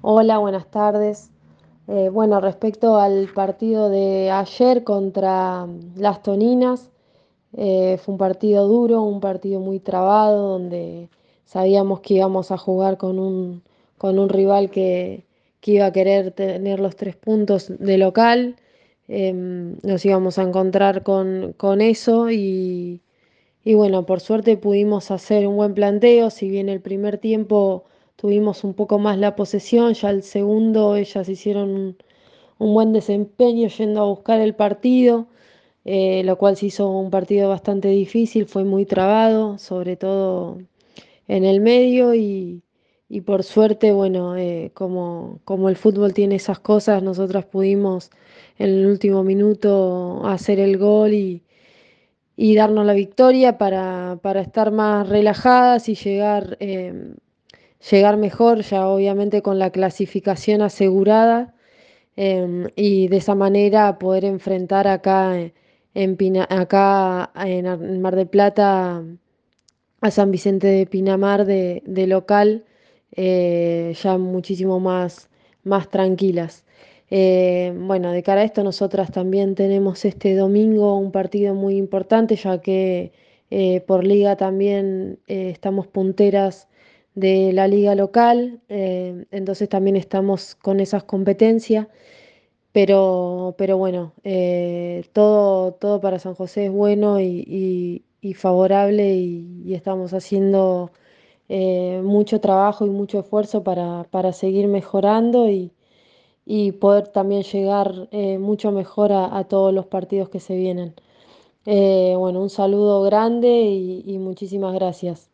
Hola, buenas tardes. Eh, bueno, respecto al partido de ayer contra mm, las Toninas, eh, fue un partido duro, un partido muy trabado, donde sabíamos que íbamos a jugar con un, con un rival que, que iba a querer tener los tres puntos de local. Em, nos íbamos a encontrar con, con eso y, y bueno, por suerte pudimos hacer un buen planteo, si bien el primer tiempo tuvimos un poco más la posesión, ya el segundo ellas hicieron un, buen desempeño yendo a buscar el partido, eh, lo cual se hizo un partido bastante difícil, fue muy trabado, sobre todo en el medio y, y por suerte, bueno, eh, como, como el fútbol tiene esas cosas, nosotras pudimos en el último minuto hacer el gol y y darnos la victoria para, para estar más relajadas y llegar, em, llegar mejor, ya obviamente con la clasificación asegurada, em, y de esa manera poder enfrentar acá eh, en, Pina- acá en Ar- en Mar del Plata a San Vicente de Pinamar de, de local, eh, ya muchísimo más, más tranquilas. Eh, bueno, de cara a esto, nosotras también tenemos este domingo un partido muy importante, ya que eh, por liga también eh, estamos punteras de la liga local, eh, entonces también estamos con esas competencias. Pero, pero bueno, eh, todo, todo para San José es bueno y, y- favorable y, estamos haciendo eh, mucho trabajo y mucho esfuerzo para, para seguir mejorando y, poder también llegar mucho mejor a, todos los partidos que se vienen. Bueno, un saludo grande y muchísimas gracias.